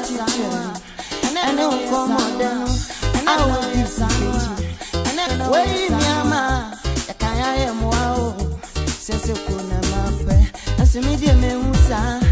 I know you be Wait, Yama. I can't hear more. Since you. I see me, dear Musa.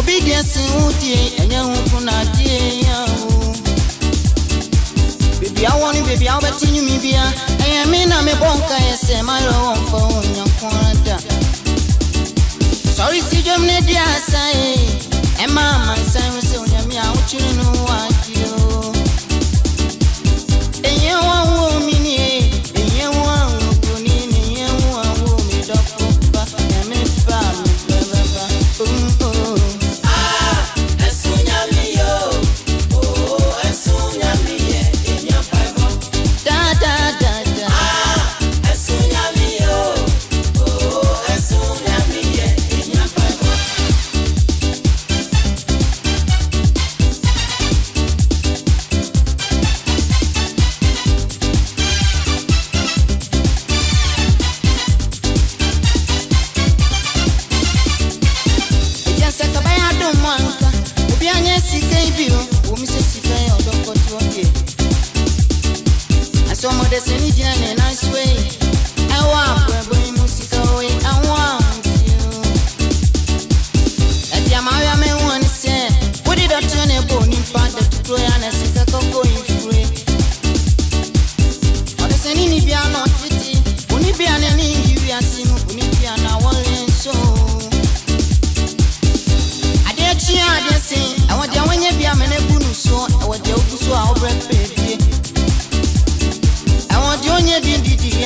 obi deɛ si ho die ɛnyɛ ho ko na die ya o beebi awɔ baby, beebi awɔ bɛte nyumi bia ɛyɛ me na mebɔ nka yɛ sɛ mayɛ wɔ mfa wo nyankora da sɔre si dwom ne deɛ asa ye ɛma amansan ho sɛ onyame a wokyere no wagye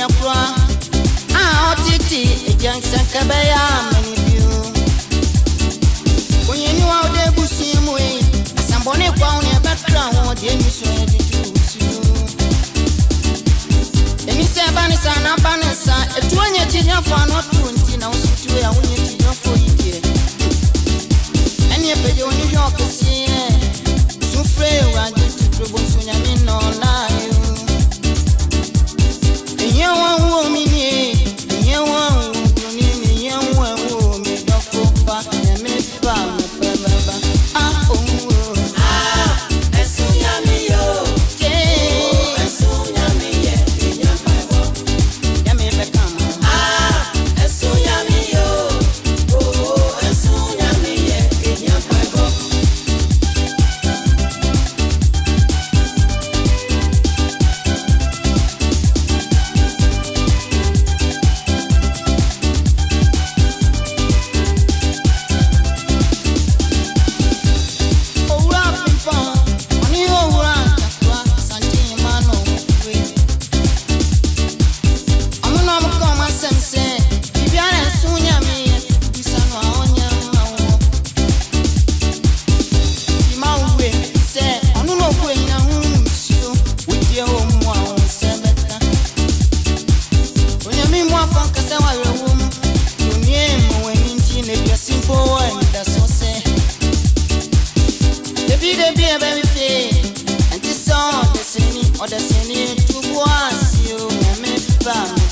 nyakwa a sufre wa de tu trobo sunyami no na yo tinha um menino I don't mi fe Enti son de se ni o de se ni me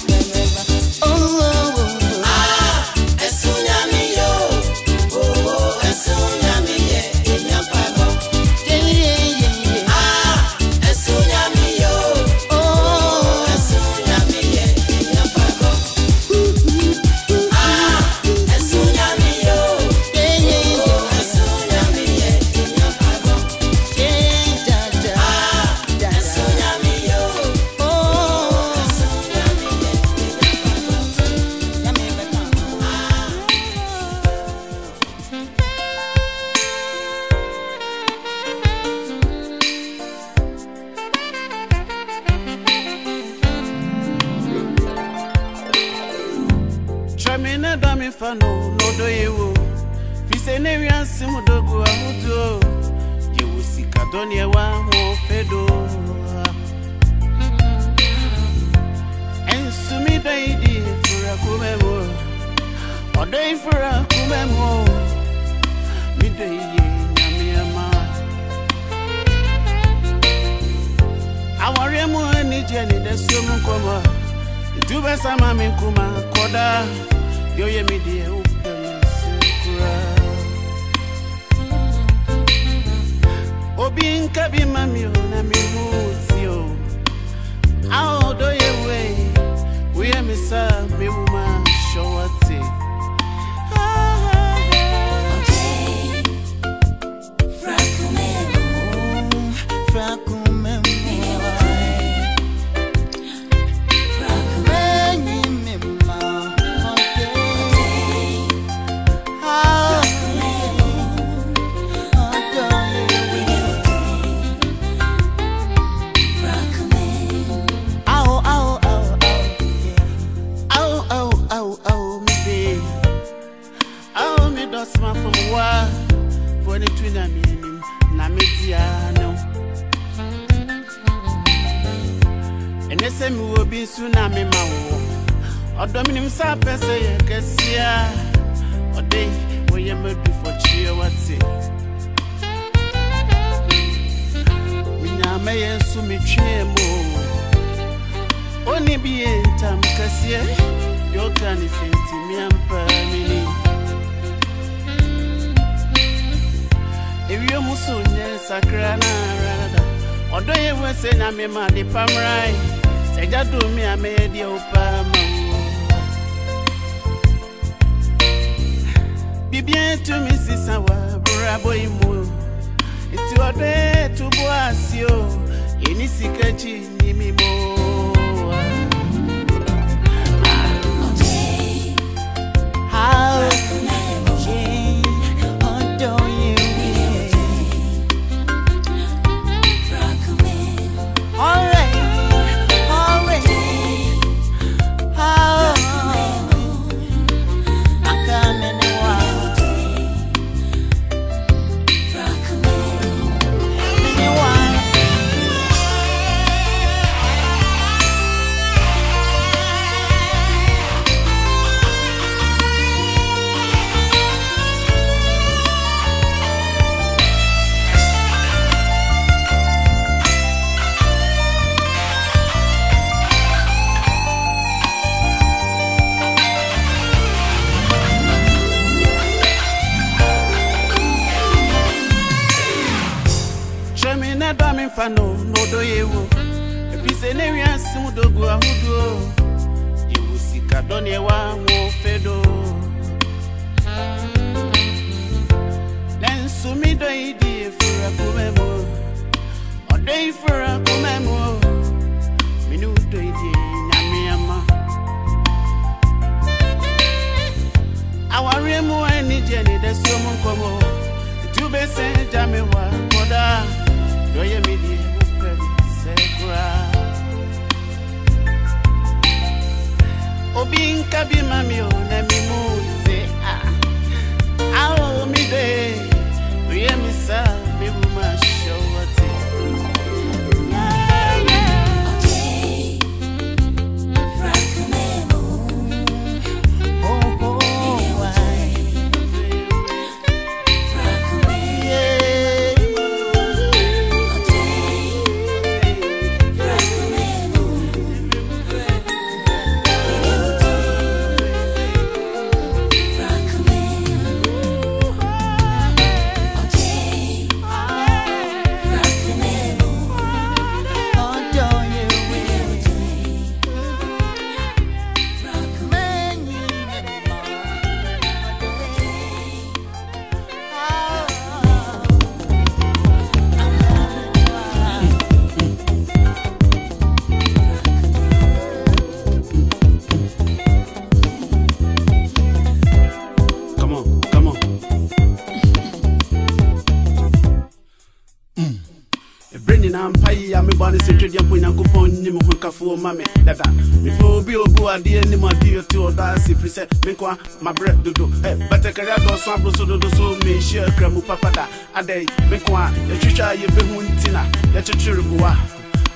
awadeɛ ne mu adeɛ ti ɔda ase firi sɛ menkɔ a mabrɛ dodo ɛ bɛtɛkɛrɛ adɔso aboroso dodo so mehyia kra mu papada adɛn menkɔ a yɛtwitwa a yɛbɛhu nti na yɛkyekyere goa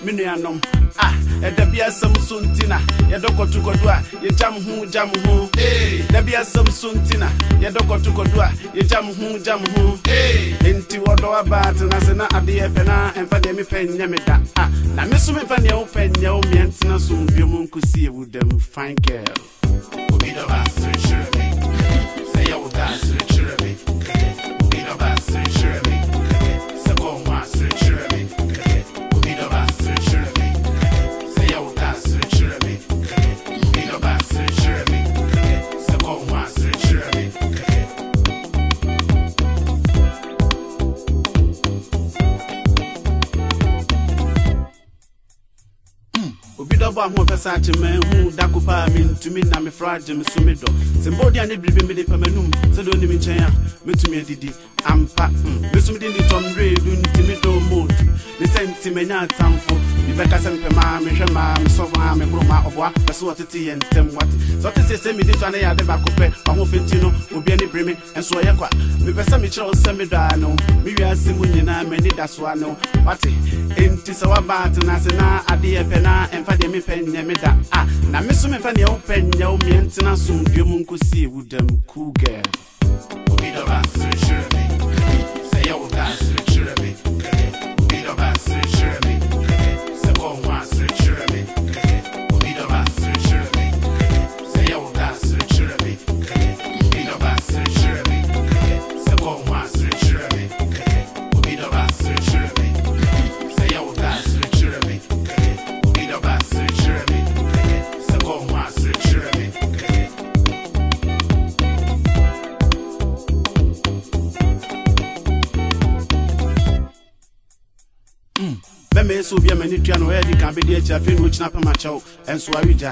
me nuanom a ɛda bi asɛm so nti na yɛdɔ kɔtokɔdo a yɛgya mo ho gya mo ho da bi asɛm so nti na yɛdɔ kɔtokɔdo a yɛgya mo ho gya mo ho enti ɔdɔ abaa tena se na adeɛ pɛ na ɛmfa deɛ mepɛ nyɛ me da. A na me so memfa neɛ wopɛ nyɛ wo miɛntena so mbiomu nkɔsi ewu dɛm fine girl. Obi dɔ ba search fa ho pɛsa ate ma hu dako paa mentumi na mefra agye me so medɔ sɛ mbɛ odi a ne biribi mede pɛ m'anum sɛde onim nkyɛn a metumi adidi. Ampa mm, mesomde ne tɔmree do nti medɔ mot ne sɛ nti manya atamfo mebɛka sɛ mepɛ maa mehwɛ maa mesɔfo a meboro ma ɔboa pɛ sɛ wɔtete yɛ ntɛm wate sɛ ɔte sɛ sɛ medi so a ne yɛ ade baako pɛ ɔhofe nti no obia ne bere me ɛnso ɔyɛ kwa mepɛ sɛ mekyerɛ wo sɛ medɔ a ne wo mewiase mu nyinaa m'ani da so a ne wo wate enti sɛ woaba atena ase na adeɛ pɛ na ɛmfa deɛ mepɛ nyɛ me da. A na me so memfa neɛ wopɛ nyɛ wo meɛntena somdua mu nkɔsie wo dam cool girl Obi dɔba me sɛ yɛ wo da sere sɛ obi a m'ani tua no ɔyɛ di kan bɛdi akyi afei na ɔkyina pɛ makyɛw ɛnso awegya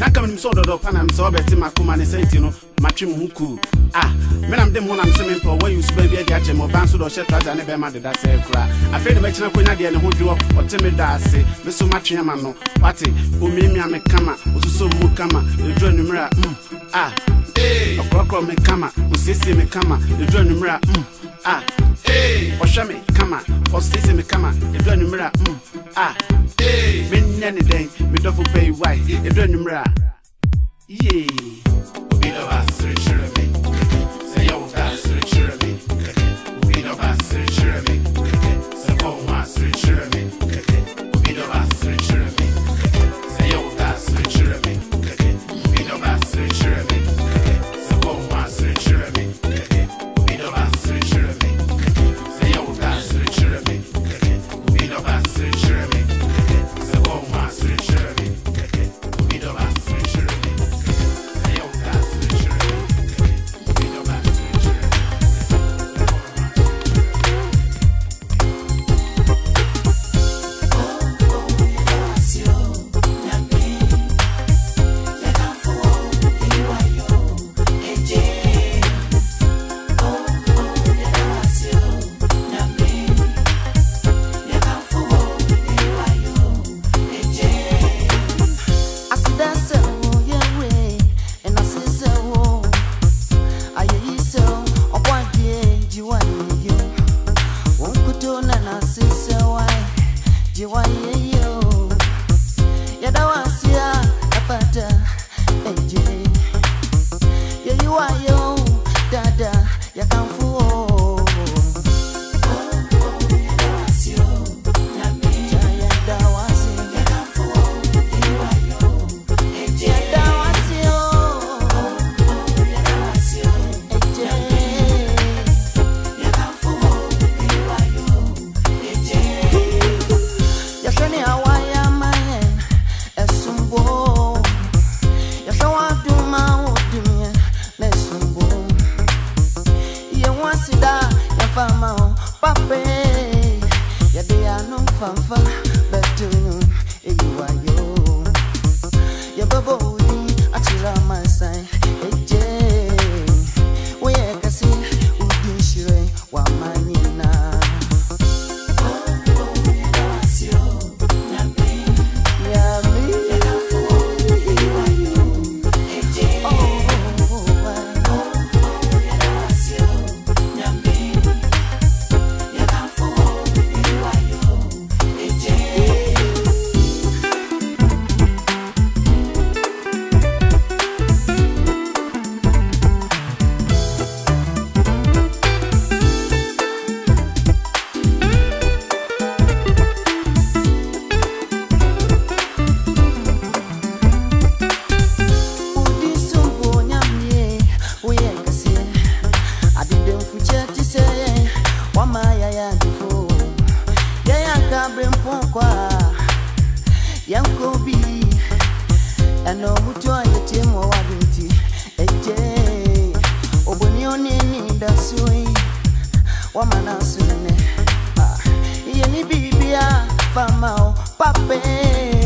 na ka menim sɛ ɔdɔdɔ pa nam sɛ wobɛte makoma ne sɛ nti no matwe me ho kuu. A menam de me ho nam sɛ mempɛ ɔwɔ yi suba bi adi akyɛ ma ɔba nso dɛ ɔhyɛ traja ne bɛma deda sɛ koraa afei na mɛkyena konya deɛ ne ho dwoɔ ɔte me ase. Me so matwe ama no. Wate omiamia me kama ɔsuso mu kama ɛduru anwummerɛ a mm, a ɔkorɔkorɔ me kama ɔsiesie me kama ɛduru anwummerɛ mm, a ɔhwɛ me kama ɔsiesie me kama ɛduru anwummerɛ a mm, a menyɛ ne dɛn medɔfo bɛyi wae ɛduru anwummerɛ a yee obi dɔba sere kyerɛ me brempɔnkɔ a yɛnkɔ bi ɛna ɔmutu a yɛtie mu ɔwade nti ɛgye oboni ɔne ni da so yi wama no so nene ah, yɛne biribia fa wo papɛɛ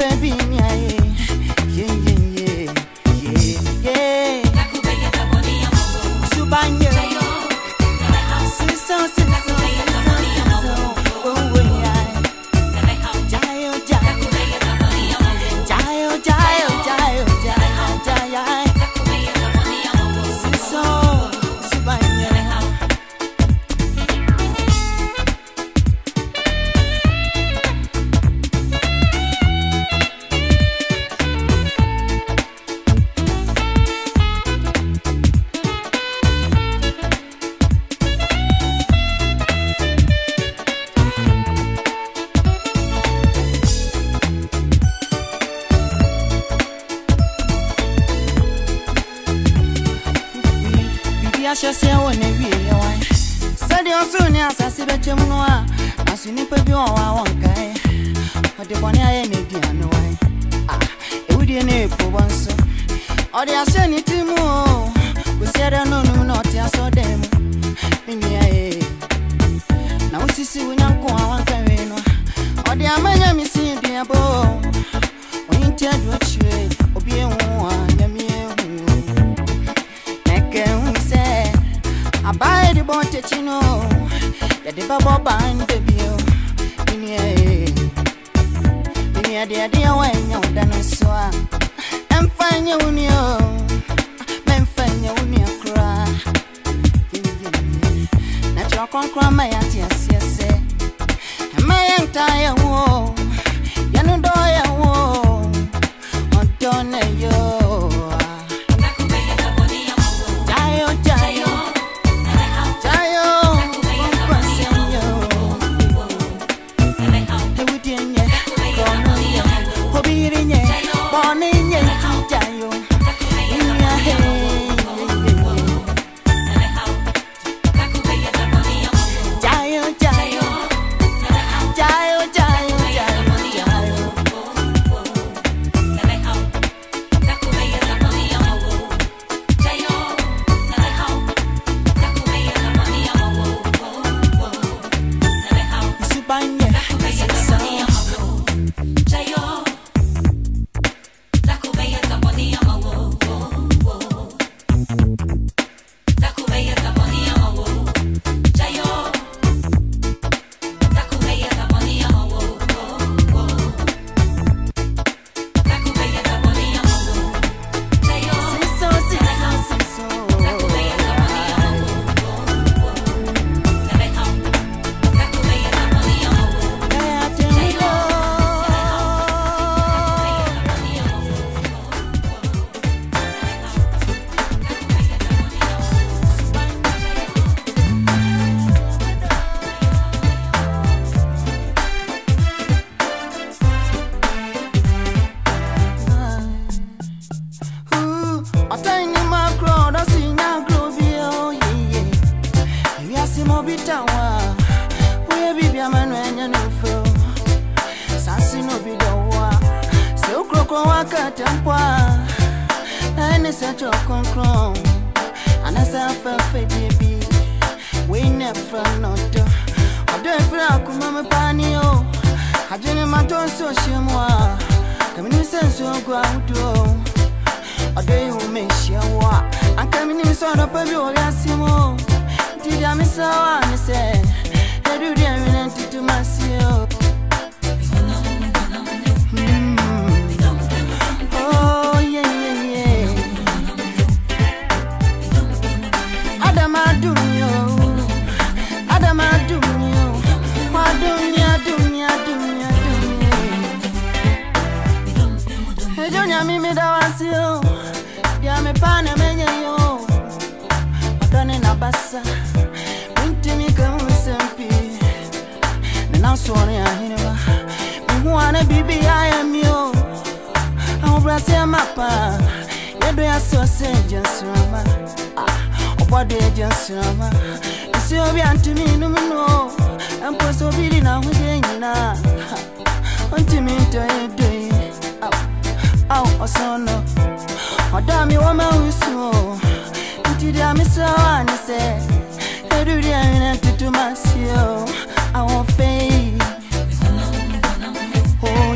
baby. sore ahene ba Mimu ane bibi aya mio Obrase amapa Yedo ya sose jensurama ah, Obwade jensurama Isi obi antimi numuno Emposo bili na huje nyina. Ontimi nto yedo Au osono. Odami wama usu Ntidi amisawa nise. Eduri ya wina tutumasio Ntidi mesrɛ wo a ne sɛ ɛduri awene ntotoma aseɛ o awɔfɛi Oh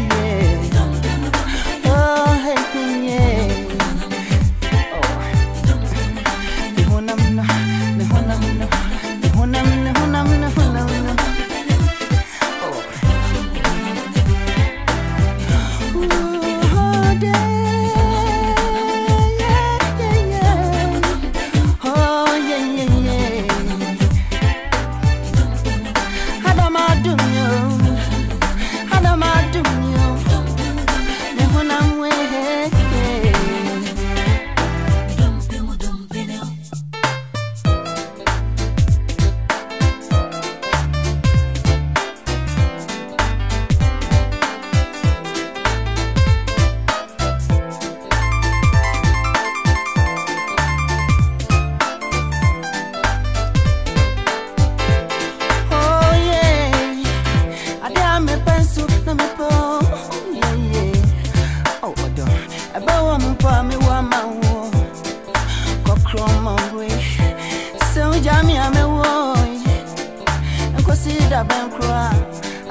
Nkosi da bɛn koraa.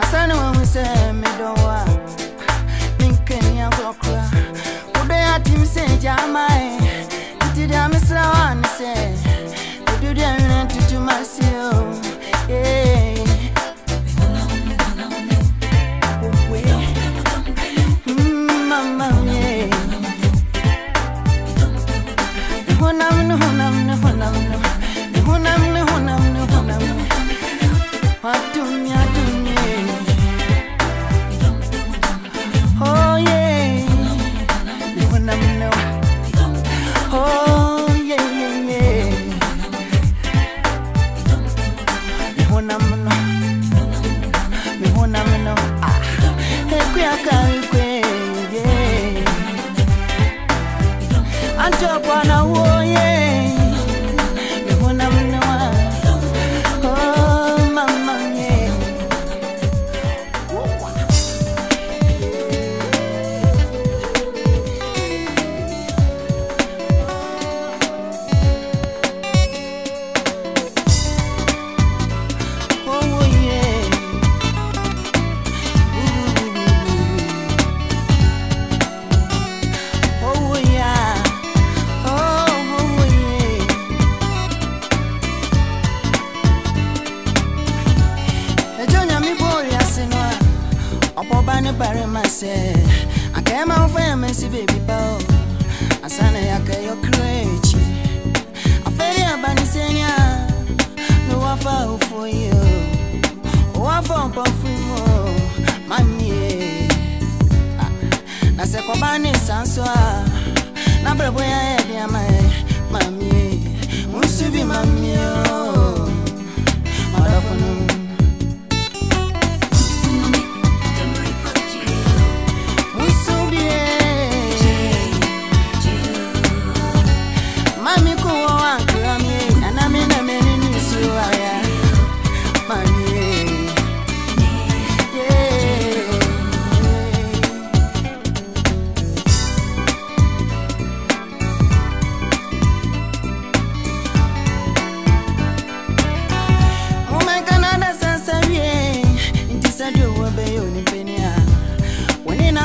Asa ne wahu sɛ medɔ wo a. Menkani akorɔkora. Wodɔ yɛ atem sɛ gya ama ɛ. Nti deɛ mesrɛ wo a ne sɛ, ɛduru awene ntutum ase o. Yeah. A Opo ba ne bare ma se. Aka ma fa ya mensi baby ba o. Asana ya ka yo krechi senya No wafa ufo yo Wafa mpa fumo Mami ah, na sɛ kɔba ne nsa nso a. Na brɛbɔ yɛ ayɛ de ama ɛ mamie nsu bi mamie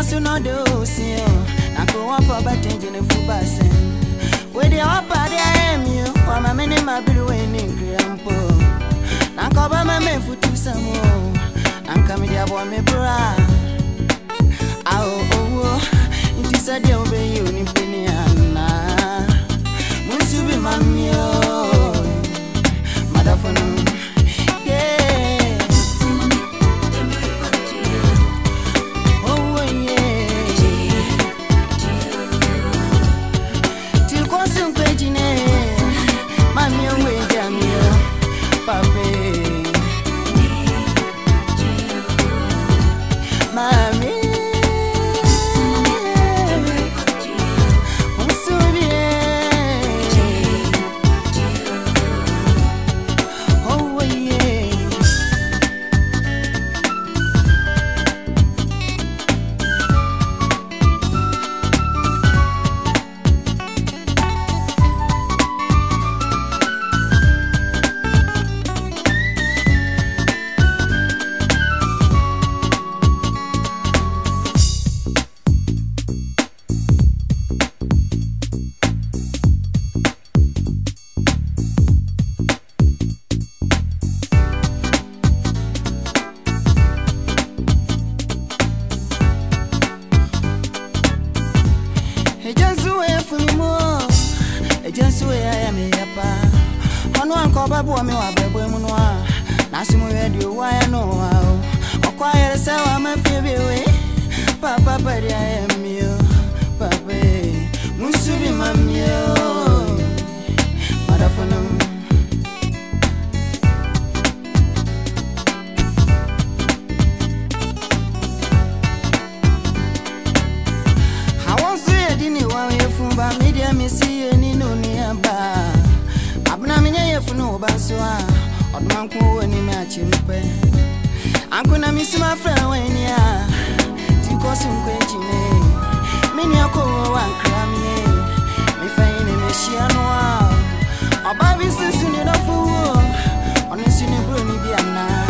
so no do see eh? I go up for but changing the full basin. With the upper I am you, or my many my bill winning grandpa. Now cover my men for two some oh. more. I'm coming there for me, bra. Ah, oh, oh, oh, it is a deal be you in Piniana. Musu be mammy, oh? motherfucker. Yeah. mini akɔwɔ wa nkra mie mefa ne mehyia no a ɔbaa bi sinsi ne dɔfo wo ɔno nso ne buro ne bi anaa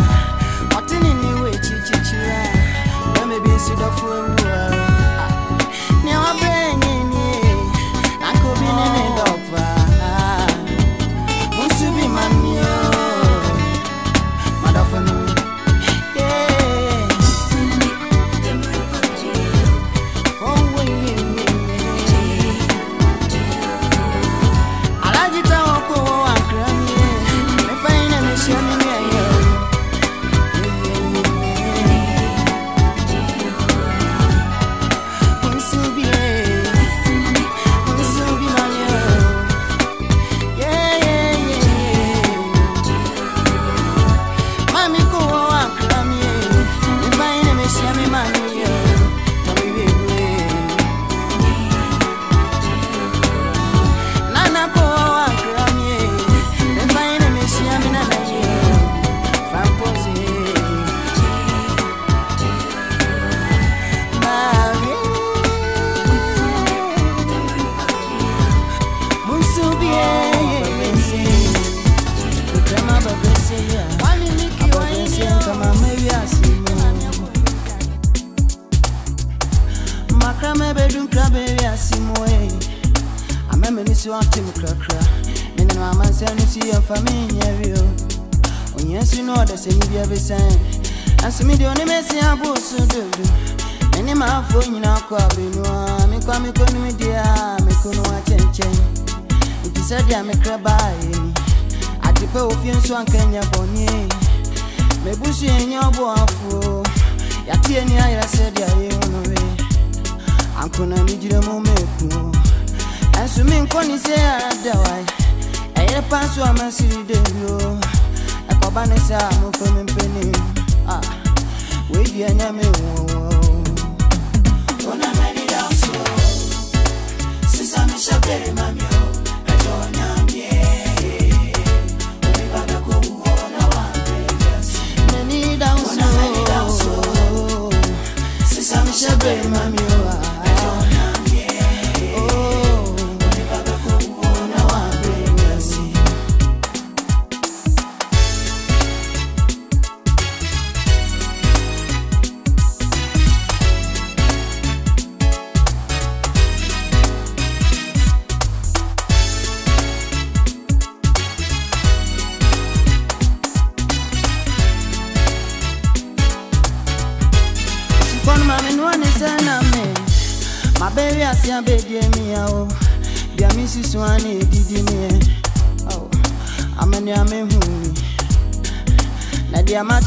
ɔte ne ne wɔ akyirikyirikyiri a bɛma bi nsi dɔfo awu Yes, you know the same be every sign. As so me the only messy I both so do. Any my phone you know call me no I'm coming to me dear me call no chen chen. It is said ya crab by me. I tip you so ankenya bonnie. Me bush in your boafo. Ya tie ni I said ya you no way. Anko na mi jire mo me ku. And so me call say I die. Ayer pass a am siri de yo. Mofɛ me mpanim Ah, weidua nyame wɔwɔ Nani down so Sisa mi shabere mami o Oh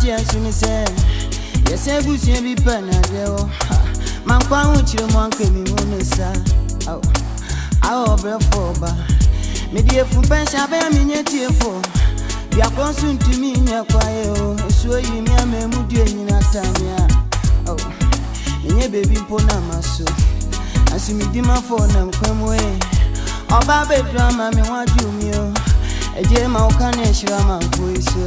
mate asu ni se yɛsɛ abusua bi pɛ na deɛ wɔ mankwa ho kyerɛ mu anka mi mu ne sa awɔ ɔbrɛfo ɔba mede efu. Pɛnhyɛ abɛyɛ menyɛ tiefo biakɔ nso ntumi nyɛ kwaeɛ o. Esuo yi mi ama mu due nyina tamea oh menyɛ beebi mpo na ma so. Asomidimafo nam kwa mu e ɔba bɛduru ama me ho adwo mi o. Agye ma woka ne ɛhyerɛ amanfo yi so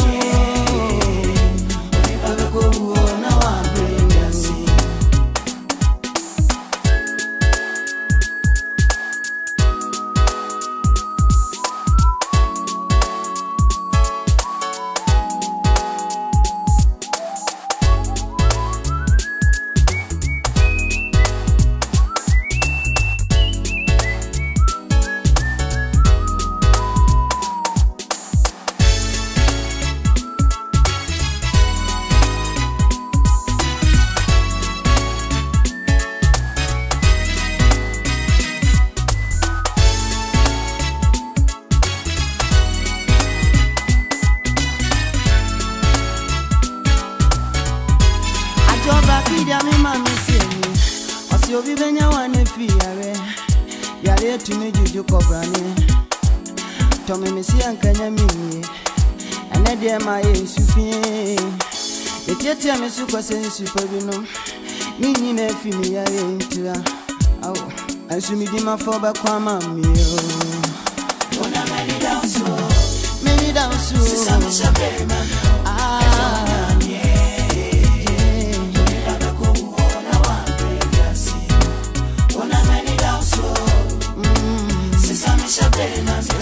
tɔ meme si anka nya meyie ɛnɛ deɛ ma yɛ nsu fie yɛtiatia me so kwa sɛ nsu pa bi nom Oh, I afi me yɛayɛ ntira aw ɛnso medi mafa Many ama mmeo many down so I'm Shut